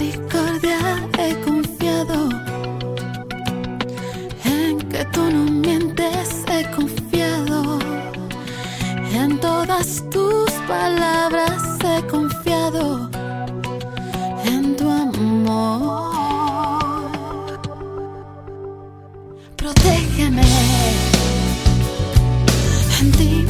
misericordia he confiado, en que tú no mientes he confiado, en todas tus palabras he confiado, en tu amor. Protégeme en ti.